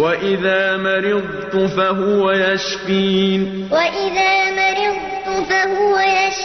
وَإِذَا مَرِضْتُ فَهُوَ يَشْفِينِ وَإِذَا مَرِضْتُ فَهُوَ يَشْفِينِ